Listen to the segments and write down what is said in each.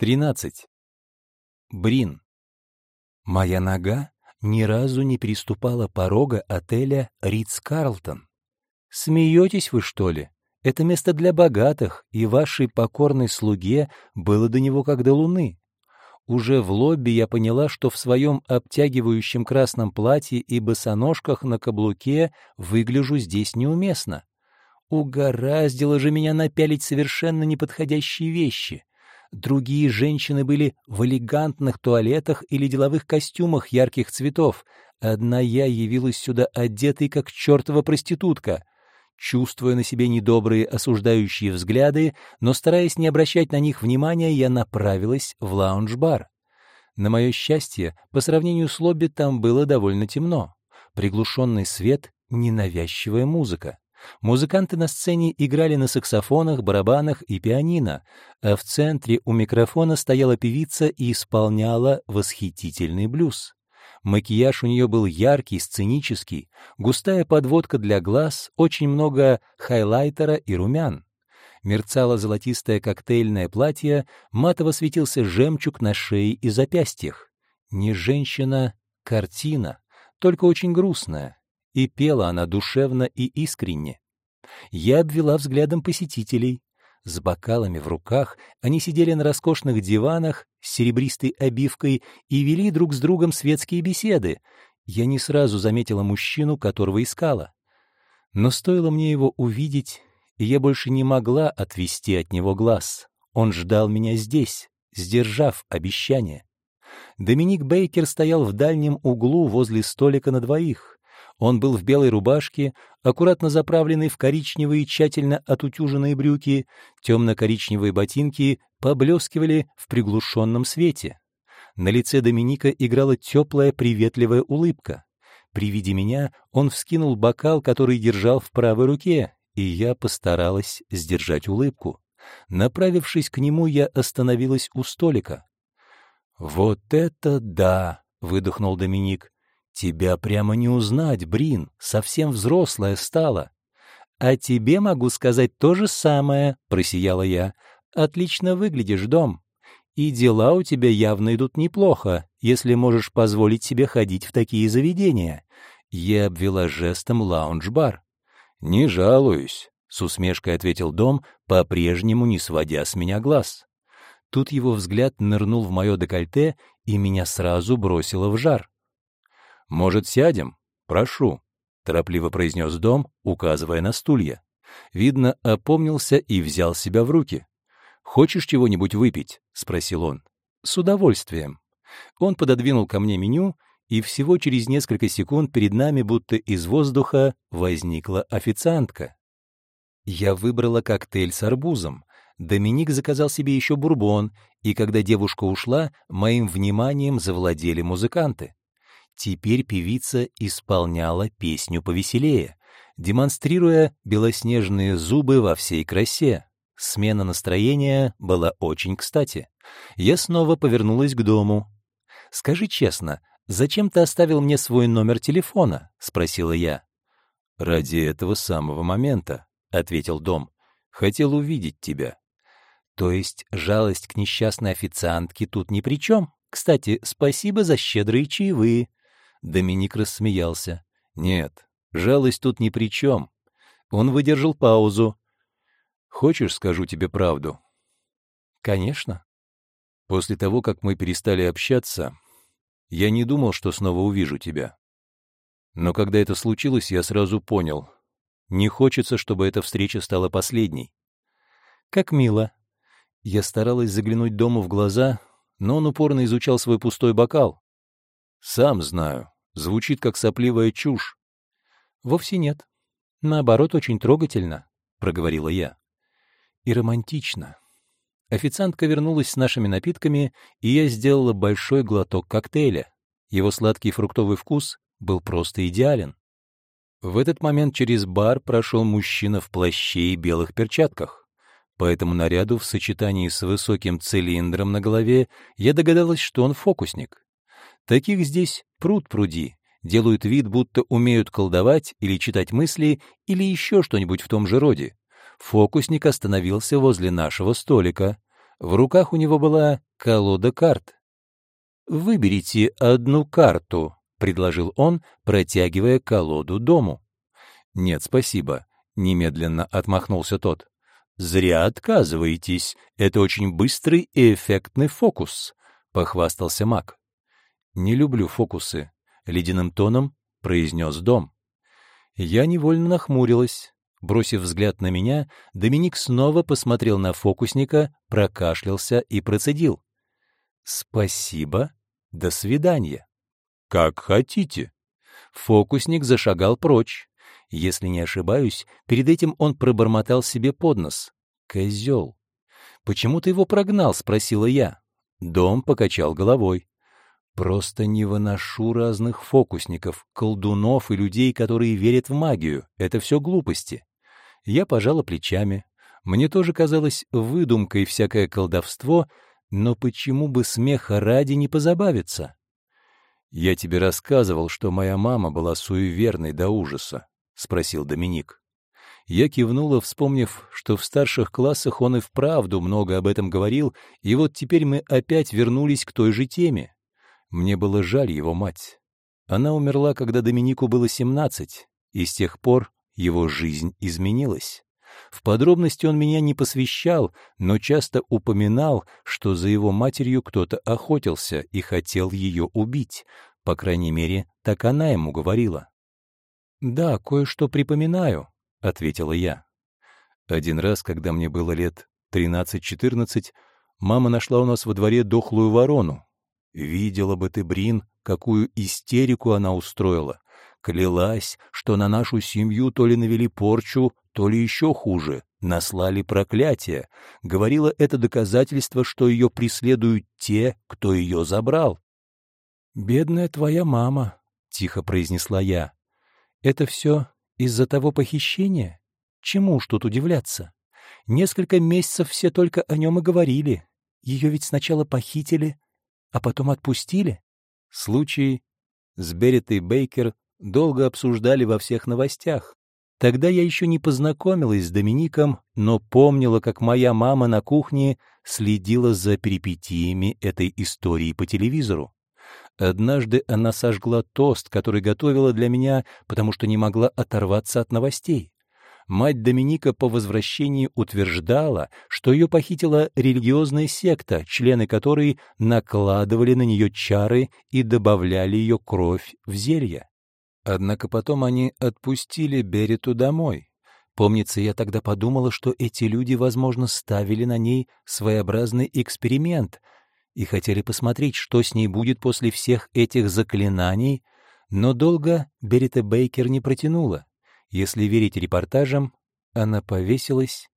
13. Брин. Моя нога ни разу не переступала порога отеля «Ритц-Карлтон». Смеетесь вы, что ли? Это место для богатых, и вашей покорной слуге было до него как до луны. Уже в лобби я поняла, что в своем обтягивающем красном платье и босоножках на каблуке выгляжу здесь неуместно. Угораздило же меня напялить совершенно неподходящие вещи. Другие женщины были в элегантных туалетах или деловых костюмах ярких цветов. Одна я явилась сюда одетой, как чертова проститутка. Чувствуя на себе недобрые осуждающие взгляды, но стараясь не обращать на них внимания, я направилась в лаунж-бар. На мое счастье, по сравнению с лобби там было довольно темно. Приглушенный свет, ненавязчивая музыка. Музыканты на сцене играли на саксофонах, барабанах и пианино, а в центре у микрофона стояла певица и исполняла восхитительный блюз. Макияж у нее был яркий, сценический, густая подводка для глаз, очень много хайлайтера и румян. Мерцало золотистое коктейльное платье, матово светился жемчуг на шее и запястьях. Не женщина, картина, только очень грустная и пела она душевно и искренне. Я обвела взглядом посетителей. С бокалами в руках они сидели на роскошных диванах с серебристой обивкой и вели друг с другом светские беседы. Я не сразу заметила мужчину, которого искала. Но стоило мне его увидеть, и я больше не могла отвести от него глаз. Он ждал меня здесь, сдержав обещание. Доминик Бейкер стоял в дальнем углу возле столика на двоих. Он был в белой рубашке, аккуратно заправленный в коричневые тщательно отутюженные брюки, темно-коричневые ботинки поблескивали в приглушенном свете. На лице Доминика играла теплая приветливая улыбка. При виде меня он вскинул бокал, который держал в правой руке, и я постаралась сдержать улыбку. Направившись к нему, я остановилась у столика. «Вот это да!» — выдохнул Доминик. «Тебя прямо не узнать, Брин, совсем взрослая стала». «А тебе могу сказать то же самое», — просияла я. «Отлично выглядишь, дом. И дела у тебя явно идут неплохо, если можешь позволить себе ходить в такие заведения». Я обвела жестом лаунж-бар. «Не жалуюсь», — с усмешкой ответил Дом, по-прежнему не сводя с меня глаз. Тут его взгляд нырнул в мое декольте, и меня сразу бросило в жар. «Может, сядем? Прошу», — торопливо произнес дом, указывая на стулья. Видно, опомнился и взял себя в руки. «Хочешь чего-нибудь выпить?» — спросил он. «С удовольствием». Он пододвинул ко мне меню, и всего через несколько секунд перед нами, будто из воздуха, возникла официантка. Я выбрала коктейль с арбузом. Доминик заказал себе еще бурбон, и когда девушка ушла, моим вниманием завладели музыканты. Теперь певица исполняла песню повеселее, демонстрируя белоснежные зубы во всей красе. Смена настроения была очень кстати. Я снова повернулась к дому. «Скажи честно, зачем ты оставил мне свой номер телефона?» — спросила я. «Ради этого самого момента», — ответил Дом. «Хотел увидеть тебя». «То есть жалость к несчастной официантке тут ни при чем? Кстати, спасибо за щедрые чаевые». Доминик рассмеялся. «Нет, жалость тут ни при чем». Он выдержал паузу. «Хочешь, скажу тебе правду?» «Конечно». После того, как мы перестали общаться, я не думал, что снова увижу тебя. Но когда это случилось, я сразу понял. Не хочется, чтобы эта встреча стала последней. Как мило. Я старалась заглянуть дому в глаза, но он упорно изучал свой пустой бокал. Сам знаю. Звучит как сопливая чушь. Вовсе нет. Наоборот, очень трогательно, проговорила я. И романтично. Официантка вернулась с нашими напитками, и я сделала большой глоток коктейля. Его сладкий фруктовый вкус был просто идеален. В этот момент через бар прошел мужчина в плаще и белых перчатках. По этому наряду в сочетании с высоким цилиндром на голове я догадалась, что он фокусник. Таких здесь пруд пруди, делают вид, будто умеют колдовать или читать мысли, или еще что-нибудь в том же роде. Фокусник остановился возле нашего столика. В руках у него была колода карт. «Выберите одну карту», — предложил он, протягивая колоду дому. «Нет, спасибо», — немедленно отмахнулся тот. «Зря отказываетесь. Это очень быстрый и эффектный фокус», — похвастался маг. «Не люблю фокусы», — ледяным тоном произнес дом. Я невольно нахмурилась. Бросив взгляд на меня, Доминик снова посмотрел на фокусника, прокашлялся и процедил. «Спасибо. До свидания». «Как хотите». Фокусник зашагал прочь. Если не ошибаюсь, перед этим он пробормотал себе под нос. «Козел». «Почему ты его прогнал?» — спросила я. Дом покачал головой. Просто не выношу разных фокусников, колдунов и людей, которые верят в магию. Это все глупости. Я пожала плечами. Мне тоже казалось выдумкой всякое колдовство, но почему бы смеха ради не позабавиться? «Я тебе рассказывал, что моя мама была суеверной до ужаса», — спросил Доминик. Я кивнула, вспомнив, что в старших классах он и вправду много об этом говорил, и вот теперь мы опять вернулись к той же теме. Мне было жаль его мать. Она умерла, когда Доминику было 17, и с тех пор его жизнь изменилась. В подробности он меня не посвящал, но часто упоминал, что за его матерью кто-то охотился и хотел ее убить. По крайней мере, так она ему говорила. «Да, кое-что припоминаю», — ответила я. Один раз, когда мне было лет 13-14, мама нашла у нас во дворе дохлую ворону, Видела бы ты, Брин, какую истерику она устроила. Клялась, что на нашу семью то ли навели порчу, то ли еще хуже, наслали проклятие. Говорила это доказательство, что ее преследуют те, кто ее забрал. «Бедная твоя мама», — тихо произнесла я. «Это все из-за того похищения? Чему уж тут удивляться? Несколько месяцев все только о нем и говорили. Ее ведь сначала похитили, а потом отпустили? Случай с Беретой Бейкер долго обсуждали во всех новостях. Тогда я еще не познакомилась с Домиником, но помнила, как моя мама на кухне следила за перипетиями этой истории по телевизору. Однажды она сожгла тост, который готовила для меня, потому что не могла оторваться от новостей мать Доминика по возвращении утверждала, что ее похитила религиозная секта, члены которой накладывали на нее чары и добавляли ее кровь в зелье. Однако потом они отпустили Берету домой. Помнится, я тогда подумала, что эти люди, возможно, ставили на ней своеобразный эксперимент и хотели посмотреть, что с ней будет после всех этих заклинаний, но долго Берета Бейкер не протянула. Если верить репортажам, она повесилась,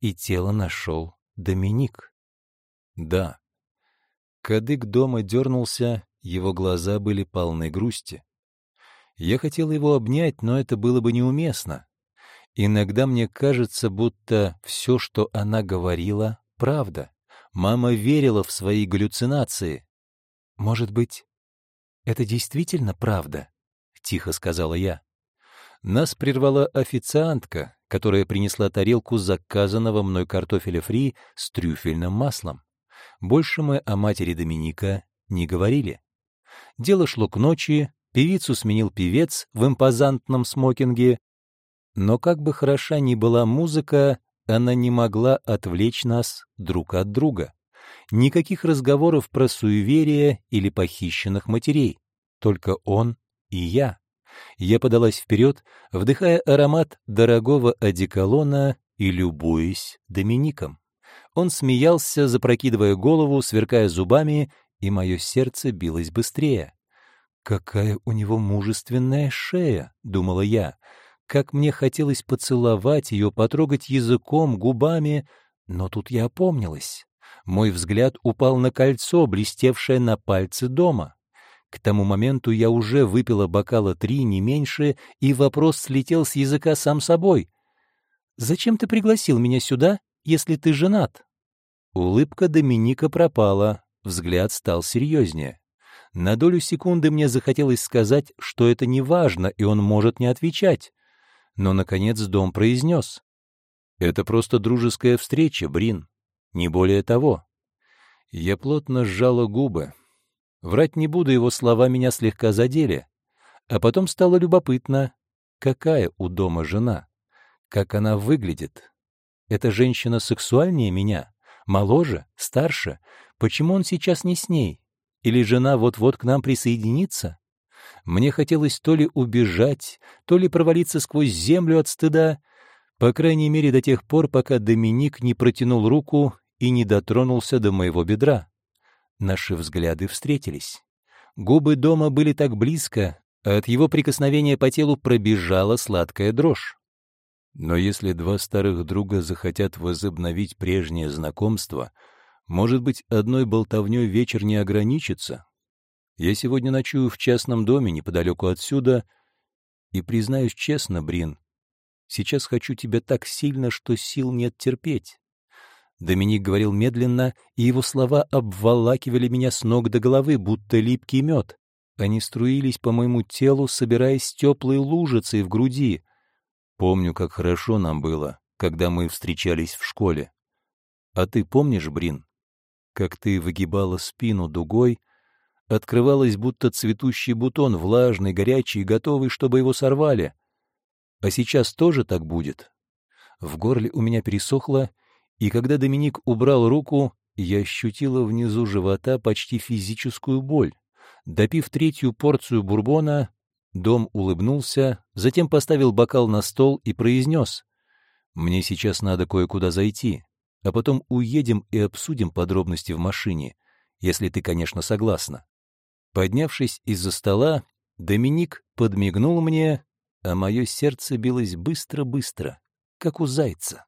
и тело нашел Доминик. Да. Кадык дома дернулся, его глаза были полны грусти. Я хотел его обнять, но это было бы неуместно. Иногда мне кажется, будто все, что она говорила, правда. Мама верила в свои галлюцинации. «Может быть, это действительно правда?» — тихо сказала я. Нас прервала официантка, которая принесла тарелку заказанного мной картофеля фри с трюфельным маслом. Больше мы о матери Доминика не говорили. Дело шло к ночи, певицу сменил певец в импозантном смокинге, но как бы хороша ни была музыка, она не могла отвлечь нас друг от друга. Никаких разговоров про суеверие или похищенных матерей, только он и я. Я подалась вперед, вдыхая аромат дорогого одеколона и любуясь Домиником. Он смеялся, запрокидывая голову, сверкая зубами, и мое сердце билось быстрее. «Какая у него мужественная шея!» — думала я. Как мне хотелось поцеловать ее, потрогать языком, губами, но тут я опомнилась. Мой взгляд упал на кольцо, блестевшее на пальце дома. К тому моменту я уже выпила бокала три, не меньше, и вопрос слетел с языка сам собой. «Зачем ты пригласил меня сюда, если ты женат?» Улыбка Доминика пропала, взгляд стал серьезнее. На долю секунды мне захотелось сказать, что это не важно, и он может не отвечать. Но, наконец, дом произнес. «Это просто дружеская встреча, Брин. не более того. Я плотно сжала губы. Врать не буду, его слова меня слегка задели. А потом стало любопытно, какая у дома жена, как она выглядит. Эта женщина сексуальнее меня, моложе, старше. Почему он сейчас не с ней? Или жена вот-вот к нам присоединится? Мне хотелось то ли убежать, то ли провалиться сквозь землю от стыда, по крайней мере до тех пор, пока Доминик не протянул руку и не дотронулся до моего бедра. Наши взгляды встретились. Губы дома были так близко, а от его прикосновения по телу пробежала сладкая дрожь. Но если два старых друга захотят возобновить прежнее знакомство, может быть, одной болтовней вечер не ограничится? Я сегодня ночую в частном доме неподалеку отсюда, и, признаюсь честно, Брин, сейчас хочу тебя так сильно, что сил нет терпеть. Доминик говорил медленно, и его слова обволакивали меня с ног до головы, будто липкий мед. Они струились по моему телу, собираясь теплой лужицей в груди. Помню, как хорошо нам было, когда мы встречались в школе. А ты помнишь, Брин, как ты выгибала спину дугой, открывалась будто цветущий бутон, влажный, горячий, готовый, чтобы его сорвали. А сейчас тоже так будет. В горле у меня пересохло, и когда Доминик убрал руку, я ощутила внизу живота почти физическую боль. Допив третью порцию бурбона, Дом улыбнулся, затем поставил бокал на стол и произнес, «Мне сейчас надо кое-куда зайти, а потом уедем и обсудим подробности в машине, если ты, конечно, согласна». Поднявшись из-за стола, Доминик подмигнул мне, а мое сердце билось быстро-быстро, как у зайца.